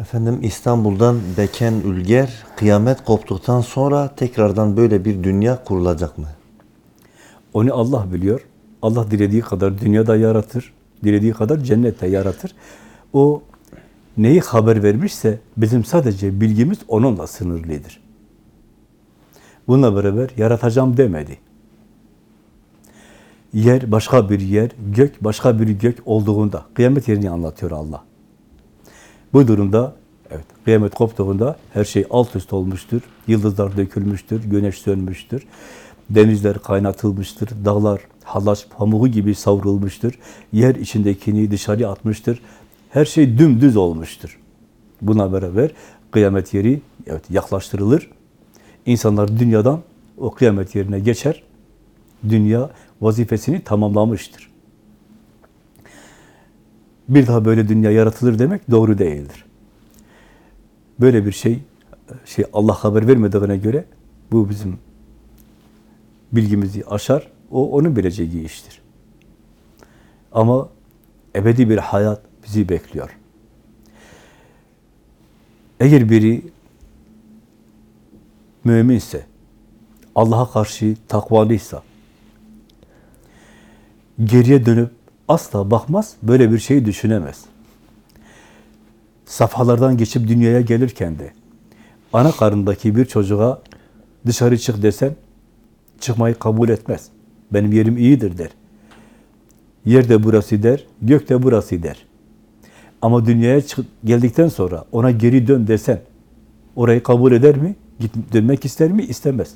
Efendim İstanbul'dan Beken Ülger, kıyamet koptuktan sonra tekrardan böyle bir dünya kurulacak mı? Onu Allah biliyor. Allah dilediği kadar dünyada yaratır. Dilediği kadar cennette yaratır. O neyi haber vermişse bizim sadece bilgimiz onunla sınırlıdır. Bununla beraber yaratacağım demedi. Yer başka bir yer, gök başka bir gök olduğunda kıyamet yerini anlatıyor Allah. Bu durumda evet kıyamet koptuğunda her şey alt üst olmuştur. Yıldızlar dökülmüştür, güneş sönmüştür. Denizler kaynatılmıştır, dağlar halaç pamuğu gibi savrulmuştur. Yer içindekini dışarı atmıştır. Her şey dümdüz olmuştur. Buna beraber kıyamet yeri evet yaklaştırılır. İnsanlar dünyadan o kıyamet yerine geçer. Dünya vazifesini tamamlamıştır. Bir daha böyle dünya yaratılır demek doğru değildir. Böyle bir şey şey Allah haber vermediğine göre bu bizim bilgimizi aşar. O onun bileceği iştir. Ama ebedi bir hayat bizi bekliyor. Eğer biri müminse, Allah'a karşı takvalıysa, geriye dönüp asla bakmaz, böyle bir şey düşünemez. Safhalardan geçip dünyaya gelirken de ana karnındaki bir çocuğa dışarı çık desen çıkmayı kabul etmez. Benim yerim iyidir der. Yer de burası der, gök de burası der. Ama dünyaya çık geldikten sonra ona geri dön desen orayı kabul eder mi? Git, dönmek ister mi? İstemez.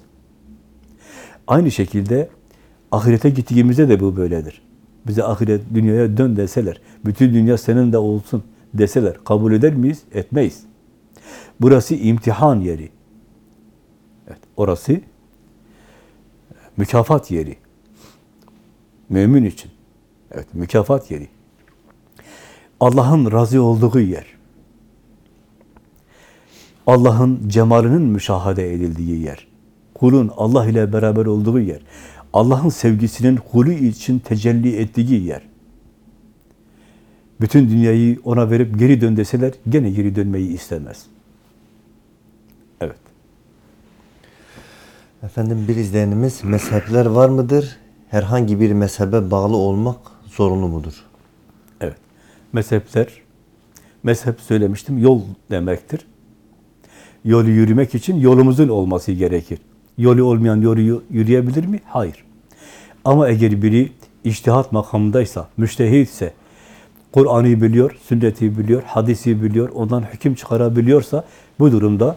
Aynı şekilde ahirete gittiğimizde de bu böyledir. Bize ahiret dünyaya dön deseler, bütün dünya senin de olsun deseler kabul eder miyiz? Etmeyiz. Burası imtihan yeri. Evet, orası mükafat yeri. Mümin için. Evet, mükafat yeri. Allah'ın razı olduğu yer. Allah'ın cemalinin müşahede edildiği yer. Kulun Allah ile beraber olduğu yer. Allah'ın sevgisinin kulu için tecelli ettiği yer. Bütün dünyayı ona verip geri dön deseler gene geri dönmeyi istemez. Evet. Efendim bir izleyenimiz mezhepler var mıdır? Herhangi bir mezhebe bağlı olmak zorunlu mudur? Evet. Mezhepler, mezhep söylemiştim, yol demektir. Yolu yürümek için yolumuzun olması gerekir. Yolu olmayan yolu yürüyebilir mi? Hayır. Ama eğer biri iştihat makamındaysa, müştehitse, Kur'an'ı biliyor, sünneti biliyor, hadisi biliyor, ondan hüküm çıkarabiliyorsa bu durumda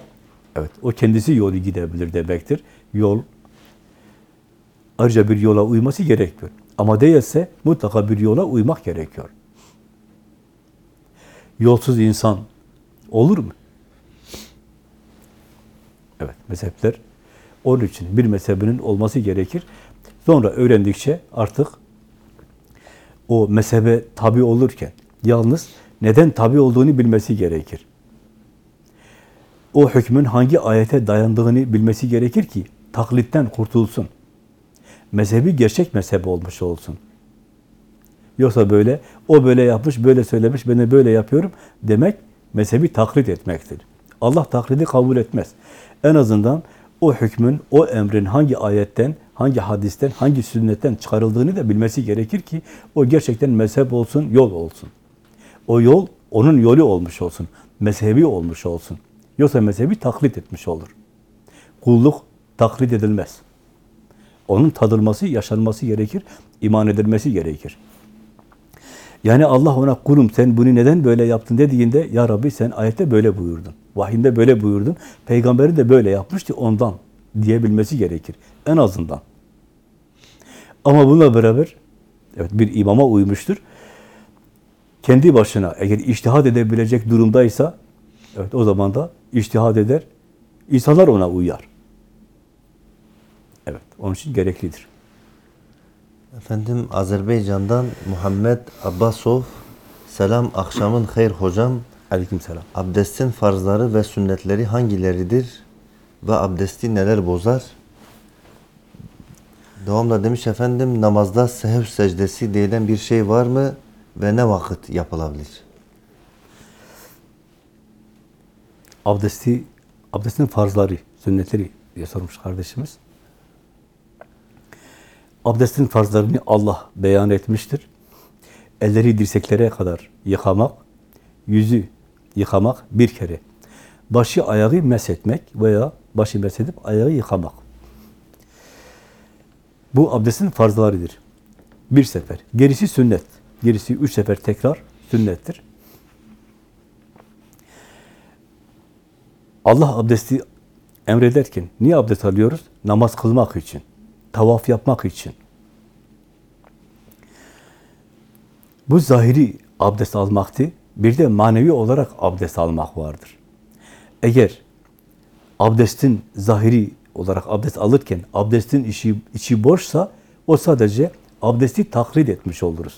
evet o kendisi yolu gidebilir demektir. Yol ayrıca bir yola uyması gerekiyor. Ama değilse mutlaka bir yola uymak gerekiyor. Yolsuz insan olur mu? Evet, mezhepler onun için bir mezhebinin olması gerekir. Sonra öğrendikçe artık o mezhebe tabi olurken yalnız neden tabi olduğunu bilmesi gerekir. O hükmün hangi ayete dayandığını bilmesi gerekir ki taklitten kurtulsun. Mezhebi gerçek mezhep olmuş olsun. Yoksa böyle, o böyle yapmış, böyle söylemiş, ben de böyle yapıyorum demek mezhebi taklit etmektir. Allah taklidi kabul etmez. En azından o hükmün, o emrin hangi ayetten, hangi hadisten, hangi sünnetten çıkarıldığını da bilmesi gerekir ki o gerçekten mezhep olsun, yol olsun. O yol onun yolu olmuş olsun, mezhebi olmuş olsun. Yoksa mezhebi taklit etmiş olur. Kulluk taklit edilmez. Onun tadılması, yaşanması gerekir, iman edilmesi gerekir. Yani Allah ona kulum sen bunu neden böyle yaptın dediğinde ya Rabbi sen ayette böyle buyurdun. Vahinde böyle buyurdun. Peygamberi de böyle yapmıştı ondan diyebilmesi gerekir. En azından. Ama bununla beraber evet bir imama uymuştur. Kendi başına eğer iştihad edebilecek durumdaysa evet o zaman da iştihad eder. İnsanlar ona uyar. Evet, onun için gereklidir. Efendim Azerbaycan'dan Muhammed Abbasov Selam akşamın hayır hocam. Aleykümselam. Abdestin farzları ve sünnetleri hangileridir? Ve abdesti neler bozar? Devamla demiş efendim namazda sehev secdesi denilen bir şey var mı? Ve ne vakit yapılabilir? abdesti, abdestin farzları, sünnetleri diye sormuş kardeşimiz. Abdestin farzlarını Allah beyan etmiştir. Elleri dirseklere kadar yıkamak, yüzü yıkamak bir kere. Başı ayağı meshetmek veya başı meshedip ayağı yıkamak. Bu abdestin farzlarıdır. Bir sefer. Gerisi sünnet. Gerisi üç sefer tekrar sünnettir. Allah abdesti emrederken niye abdest alıyoruz? Namaz kılmak için, tavaf yapmak için. Bu zahiri abdest almaktı. Bir de manevi olarak abdest almak vardır. Eğer abdestin zahiri olarak abdest alırken abdestin içi, içi boşsa o sadece abdesti taklit etmiş oluruz.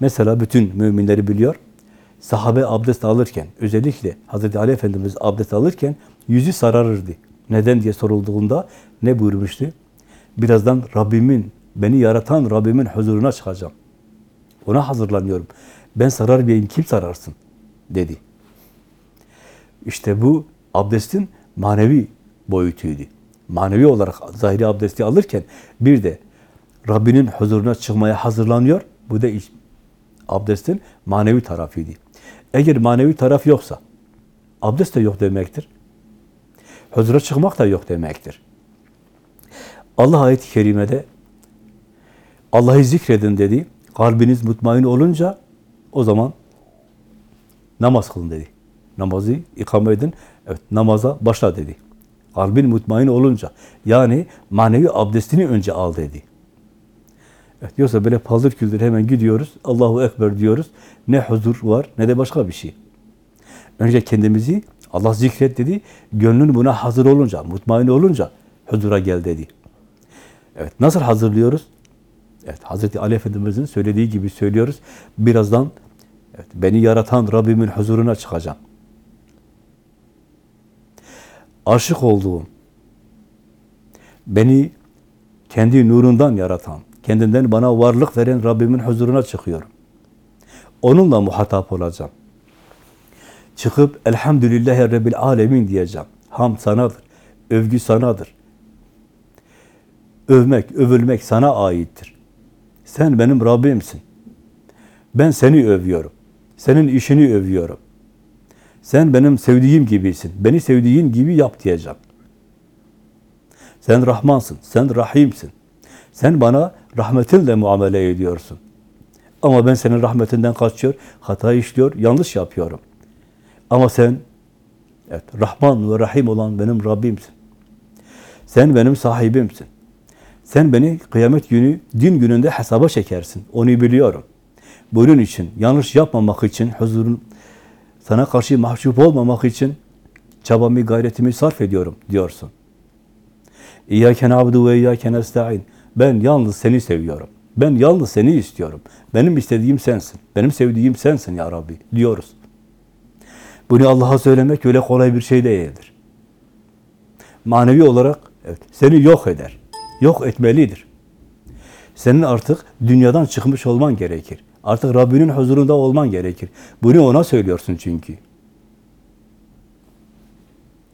Mesela bütün müminleri biliyor. Sahabe abdest alırken, özellikle Hazreti Ali Efendimiz abdest alırken yüzü sararırdı. Neden diye sorulduğunda ne buyurmuştu? Birazdan Rabbimin, beni yaratan Rabbimin huzuruna çıkacağım. Ona hazırlanıyorum. Ben sararmayayım, kim sararsın? dedi. İşte bu abdestin manevi boyutuydu. Manevi olarak zahiri abdesti alırken bir de Rabbinin huzuruna çıkmaya hazırlanıyor. Bu da abdestin manevi tarafıydı. Eğer manevi taraf yoksa abdest de yok demektir. Huzura çıkmak da yok demektir. Allah ayet-i kerimede Allah'ı zikredin dedi. Kalbiniz mutmain olunca o zaman namaz kılın dedi. Namazı ikame edin. Evet namaza başla dedi. Kalbin mutmain olunca yani manevi abdestini önce al dedi. Evet, yoksa böyle paldır küldür hemen gidiyoruz. Allahu Ekber diyoruz. Ne huzur var ne de başka bir şey. Önce kendimizi Allah zikret dedi. Gönlün buna hazır olunca, mutmain olunca huzura gel dedi. Evet, nasıl hazırlıyoruz? Evet, Hazreti Ali Efendimiz'in söylediği gibi söylüyoruz. Birazdan evet, beni yaratan Rabbimin huzuruna çıkacağım. Aşık olduğum, beni kendi nurundan yaratan, kendinden bana varlık veren Rabbimin huzuruna çıkıyorum. Onunla muhatap olacağım. Çıkıp Elhamdülillahi Rabbil Alemin diyeceğim. Ham sanadır, övgü sanadır. Övmek, övülmek sana aittir. Sen benim Rabbimsin. Ben seni övüyorum. Senin işini övüyorum. Sen benim sevdiğim gibisin. Beni sevdiğin gibi yap diyeceğim. Sen Rahmansın, sen Rahimsin. Sen bana rahmetinle muamele ediyorsun. Ama ben senin rahmetinden kaçıyor, hata işliyor, yanlış yapıyorum. Ama sen evet, Rahman ve Rahim olan benim Rabbimsin. Sen benim sahibimsin. Sen beni kıyamet günü, din gününde hesaba çekersin. Onu biliyorum. Bunun için, yanlış yapmamak için, huzurun sana karşı mahcup olmamak için çabamı, gayretimi sarf ediyorum diyorsun. İyyâke na'budu ve iyyâke nesta'in. Ben yalnız seni seviyorum. Ben yalnız seni istiyorum. Benim istediğim sensin. Benim sevdiğim sensin ya Rabbi diyoruz. Bunu Allah'a söylemek öyle kolay bir şey değildir. Manevi olarak evet, seni yok eder. Yok etmelidir. Senin artık dünyadan çıkmış olman gerekir. Artık Rabbinin huzurunda olman gerekir. Bunu ona söylüyorsun çünkü.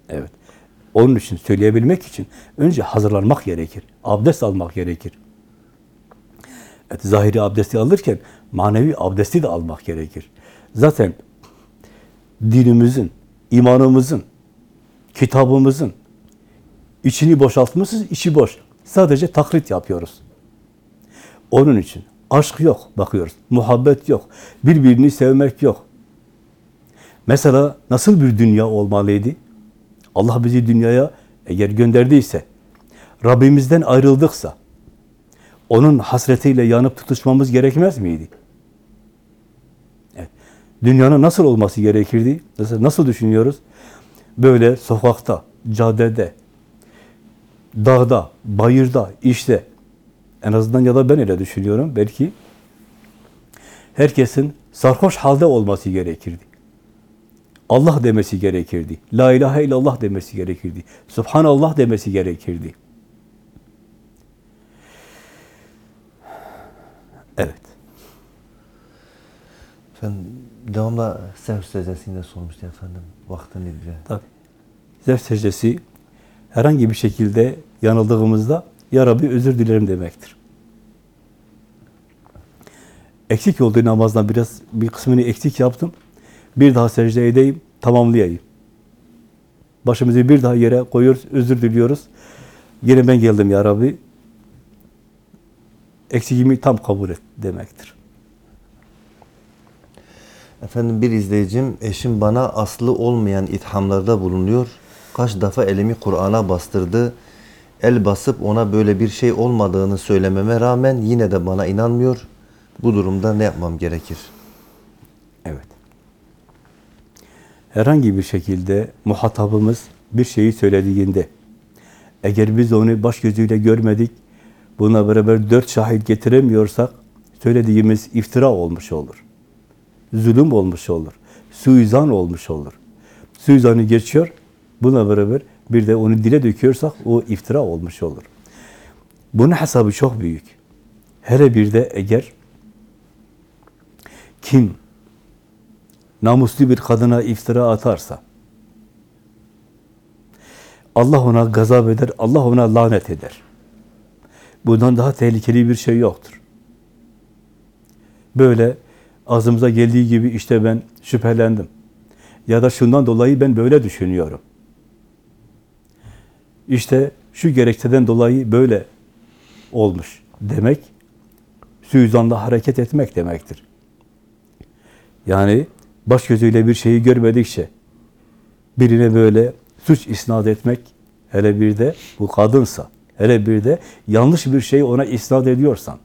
Evet. Onun için söyleyebilmek için önce hazırlanmak gerekir. Abdest almak gerekir. Evet, zahiri abdesti alırken manevi abdesti de almak gerekir. Zaten dinimizin, imanımızın, kitabımızın içini boşaltmışız, içi boş. Sadece taklit yapıyoruz. Onun için aşk yok bakıyoruz. Muhabbet yok. Birbirini sevmek yok. Mesela nasıl bir dünya olmalıydı? Allah bizi dünyaya eğer gönderdiyse, Rabbimizden ayrıldıksa, onun hasretiyle yanıp tutuşmamız gerekmez miydi? Evet. Dünyanın nasıl olması gerekirdi? Nasıl, nasıl düşünüyoruz? Böyle sokakta, caddede, dağda, bayırda, işte, en azından ya da ben öyle düşünüyorum. Belki herkesin sarhoş halde olması gerekirdi. Allah demesi gerekirdi. La ilahe illallah demesi gerekirdi. Subhanallah demesi gerekirdi. Evet. Efendim devamlı sev secdesinde sormuştu efendim. Vakti nedir? Tabii. Zevk secdesi herhangi bir şekilde yanıldığımızda Ya Rabbi özür dilerim demektir. Eksik olduğu namazdan biraz bir kısmını eksik yaptım. Bir daha secde edeyim, tamamlayayım. Başımızı bir daha yere koyuyoruz, özür diliyoruz. Yine ben geldim Ya Rabbi. Eksikimi tam kabul et demektir. Efendim bir izleyicim eşim bana aslı olmayan ithamlarda bulunuyor. Kaç defa elimi Kur'an'a bastırdı. El basıp ona böyle bir şey olmadığını söylememe rağmen yine de bana inanmıyor. Bu durumda ne yapmam gerekir? Evet. Herhangi bir şekilde muhatabımız bir şeyi söylediğinde, eğer biz onu baş gözüyle görmedik, buna beraber dört şahit getiremiyorsak, söylediğimiz iftira olmuş olur. Zulüm olmuş olur. Suizan olmuş olur. Suizanı geçiyor, buna beraber bir de onu dile döküyorsak, o iftira olmuş olur. Bunun hesabı çok büyük. Hele bir de eğer kim namuslu bir kadına iftira atarsa, Allah ona gazap eder, Allah ona lanet eder. Bundan daha tehlikeli bir şey yoktur. Böyle ağzımıza geldiği gibi işte ben şüphelendim. Ya da şundan dolayı ben böyle düşünüyorum. İşte şu gerekçeden dolayı böyle olmuş demek, suizanla hareket etmek demektir. Yani baş gözüyle bir şeyi görmedikçe birine böyle suç isnat etmek, hele bir de bu kadınsa, hele bir de yanlış bir şey ona isnat ediyorsan,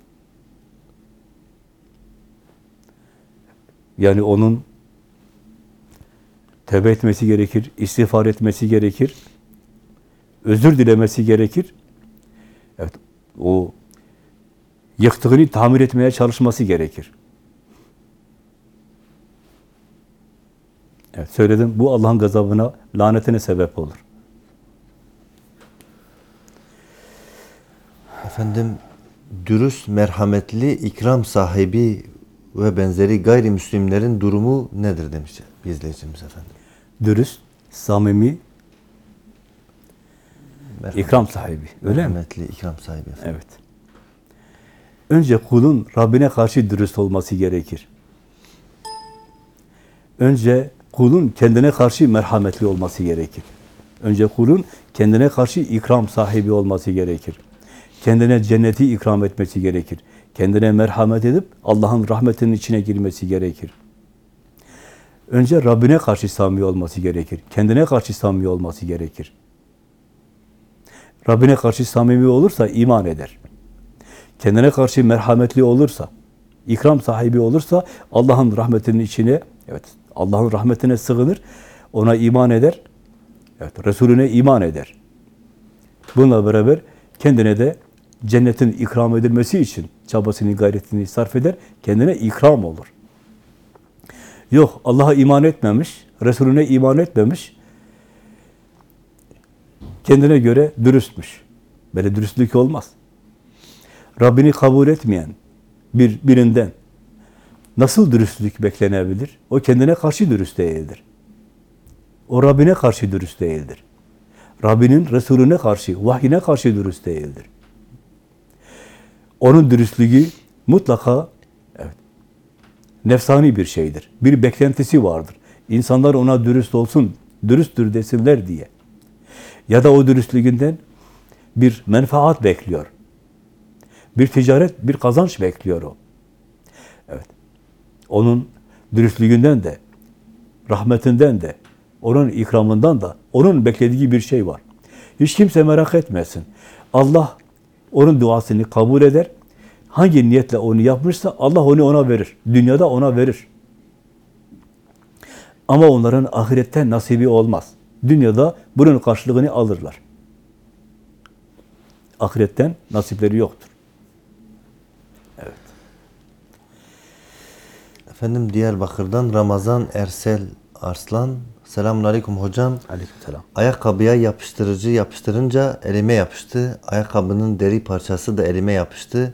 yani onun tövbe etmesi gerekir, istiğfar etmesi gerekir, özür dilemesi gerekir. Evet, o yıktığını tamir etmeye çalışması gerekir. Evet söyledim. Bu Allah'ın gazabına, lanetine sebep olur. Efendim dürüst, merhametli, ikram sahibi ve benzeri gayrimüslimlerin durumu nedir demiş izleyicimiz efendim. Dürüst, samimi, Merhametli, ikram sahibi. Öyle mi? merhametli, ikram sahibi efendim. Evet. Önce kulun Rabbine karşı dürüst olması gerekir. Önce kulun kendine karşı merhametli olması gerekir. Önce kulun kendine karşı ikram sahibi olması gerekir. Kendine cenneti ikram etmesi gerekir. Kendine merhamet edip Allah'ın rahmetinin içine girmesi gerekir. Önce Rabbine karşı samimi olması gerekir. Kendine karşı samimi olması gerekir. Rabbine karşı samimi olursa iman eder. Kendine karşı merhametli olursa, ikram sahibi olursa Allah'ın rahmetinin içine, evet Allah'ın rahmetine sığınır, ona iman eder, evet Resulüne iman eder. Bununla beraber kendine de cennetin ikram edilmesi için çabasını, gayretini sarf eder, kendine ikram olur. Yok, Allah'a iman etmemiş, Resulüne iman etmemiş, kendine göre dürüstmüş. Böyle dürüstlük olmaz. Rabbini kabul etmeyen bir birinden nasıl dürüstlük beklenebilir? O kendine karşı dürüst değildir. O Rabbine karşı dürüst değildir. Rabbinin Resulüne karşı, vahyine karşı dürüst değildir. Onun dürüstlüğü mutlaka evet, nefsani bir şeydir. Bir beklentisi vardır. İnsanlar ona dürüst olsun, dürüsttür desinler diye. Ya da o dürüstlüğünden bir menfaat bekliyor. Bir ticaret, bir kazanç bekliyor o. Evet. Onun dürüstlüğünden de, rahmetinden de, onun ikramından da, onun beklediği bir şey var. Hiç kimse merak etmesin. Allah onun duasını kabul eder. Hangi niyetle onu yapmışsa Allah onu ona verir. Dünyada ona verir. Ama onların ahirette nasibi olmaz. Dünyada bunun karşılığını alırlar. Ahiretten nasipleri yoktur. Efendim Diyarbakır'dan Ramazan Ersel Arslan. Selamun Aleyküm hocam. Aleykümselam. Ayakkabıya yapıştırıcı yapıştırınca elime yapıştı. Ayakkabının deri parçası da elime yapıştı.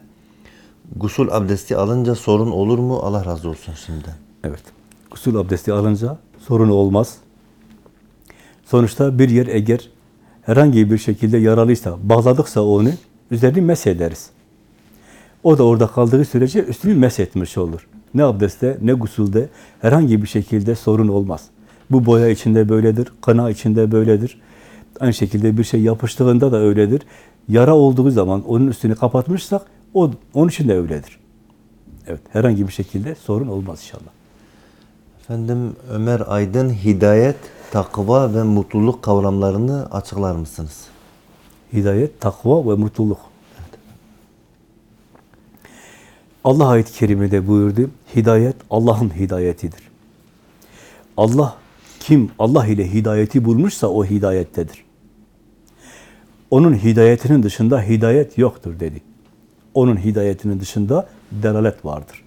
Gusül abdesti alınca sorun olur mu? Allah razı olsun şimdiden. Evet. Gusül abdesti alınca sorun olmaz. Sonuçta bir yer eğer herhangi bir şekilde yaralıysa, bağladıksa onu üzerini mesederiz. O da orada kaldığı sürece üstünü meshetmiş olur. Ne abdestte ne gusülde herhangi bir şekilde sorun olmaz. Bu boya içinde böyledir, kına içinde böyledir. Aynı şekilde bir şey yapıştığında da öyledir. Yara olduğu zaman onun üstünü kapatmışsak o onun için de öyledir. Evet, herhangi bir şekilde sorun olmaz inşallah. Efendim Ömer Aydın hidayet, takva ve mutluluk kavramlarını açıklar mısınız? Hidayet, takva ve mutluluk. Allah ayet-i kerimede buyurdu. Hidayet Allah'ın hidayetidir. Allah kim Allah ile hidayeti bulmuşsa o hidayettedir. Onun hidayetinin dışında hidayet yoktur dedi. Onun hidayetinin dışında delalet vardır.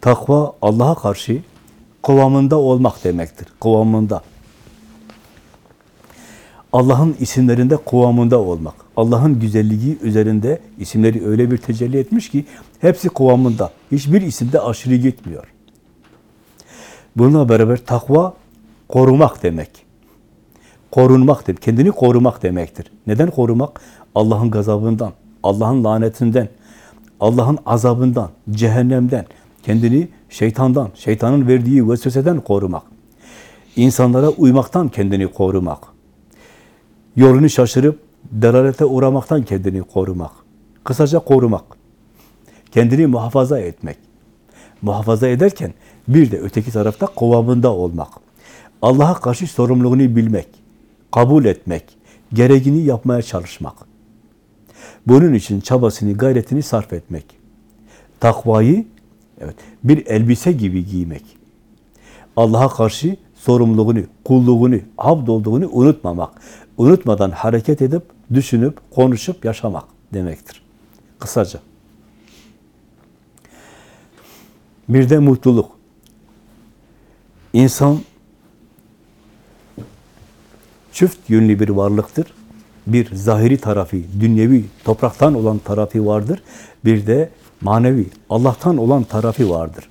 Takva Allah'a karşı kıvamında olmak demektir. Kıvamında. Allah'ın isimlerinde kıvamında olmak. Allah'ın güzelliği üzerinde isimleri öyle bir tecelli etmiş ki hepsi kıvamında. Hiçbir isimde aşırı gitmiyor. Bununla beraber takva korumak demek. Korunmak demek. Kendini korumak demektir. Neden korumak? Allah'ın gazabından, Allah'ın lanetinden, Allah'ın azabından, cehennemden, kendini şeytandan, şeytanın verdiği vesveseden korumak. İnsanlara uymaktan kendini korumak. Yolunu şaşırıp delalete uğramaktan kendini korumak. Kısaca korumak. Kendini muhafaza etmek. Muhafaza ederken bir de öteki tarafta kovamında olmak. Allah'a karşı sorumluluğunu bilmek, kabul etmek, gereğini yapmaya çalışmak. Bunun için çabasını, gayretini sarf etmek. Takvayı evet, bir elbise gibi giymek. Allah'a karşı sorumluluğunu, kulluğunu, abd olduğunu unutmamak. Unutmadan hareket edip, düşünüp, konuşup yaşamak demektir. Kısaca. Bir de mutluluk. İnsan çift yönlü bir varlıktır. Bir zahiri tarafı, dünyevi, topraktan olan tarafı vardır. Bir de manevi, Allah'tan olan tarafı vardır.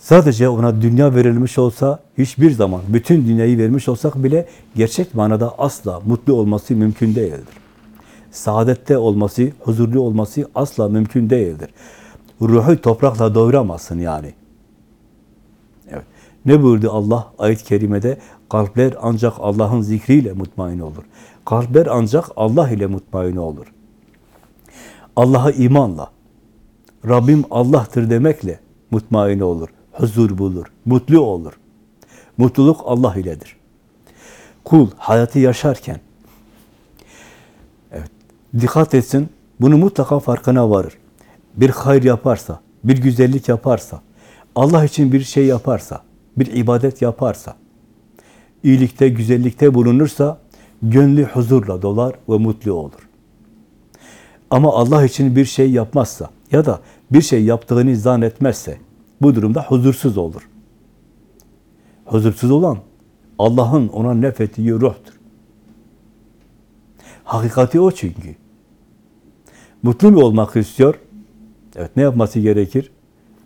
Sadece ona dünya verilmiş olsa, hiçbir zaman bütün dünyayı vermiş olsak bile gerçek manada asla mutlu olması mümkün değildir. Saadette olması, huzurlu olması asla mümkün değildir. Ruhu toprakla doyuramazsın yani. Evet. Ne buyurdu Allah ayet-i kerimede? Kalpler ancak Allah'ın zikriyle mutmain olur. Kalpler ancak Allah ile mutmain olur. Allah'a imanla, Rabbim Allah'tır demekle mutmain olur. Huzur bulur, mutlu olur. Mutluluk Allah iledir. Kul hayatı yaşarken evet, dikkat etsin, bunu mutlaka farkına varır. Bir hayır yaparsa, bir güzellik yaparsa, Allah için bir şey yaparsa, bir ibadet yaparsa, iyilikte, güzellikte bulunursa, gönlü huzurla dolar ve mutlu olur. Ama Allah için bir şey yapmazsa ya da bir şey yaptığını zannetmezse, bu durumda huzursuz olur. Huzursuz olan Allah'ın ona nefettiği ruhtur. Hakikati o çünkü. Mutlu mu olmak istiyor? Evet ne yapması gerekir?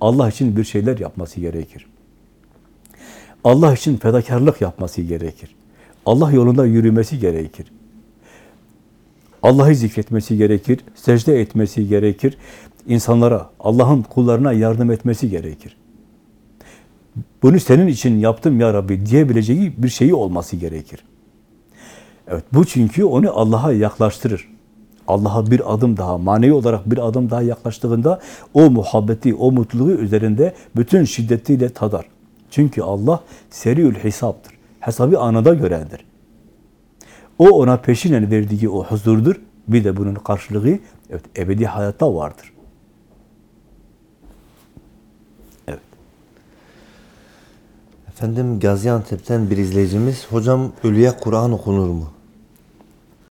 Allah için bir şeyler yapması gerekir. Allah için fedakarlık yapması gerekir. Allah yolunda yürümesi gerekir. Allah'ı zikretmesi gerekir, secde etmesi gerekir. İnsanlara, Allah'ın kullarına yardım etmesi gerekir. Bunu senin için yaptım ya Rabbi diyebileceği bir şeyi olması gerekir. Evet, bu çünkü onu Allah'a yaklaştırır. Allah'a bir adım daha, manevi olarak bir adım daha yaklaştığında o muhabbeti, o mutluluğu üzerinde bütün şiddetiyle tadar. Çünkü Allah seriül hesaptır. Hesabı anında görendir. O ona peşinen verdiği o huzurdur. Bir de bunun karşılığı evet, ebedi hayatta vardır. Efendim Gaziantep'ten bir izleyicimiz, hocam ölüye Kur'an okunur mu?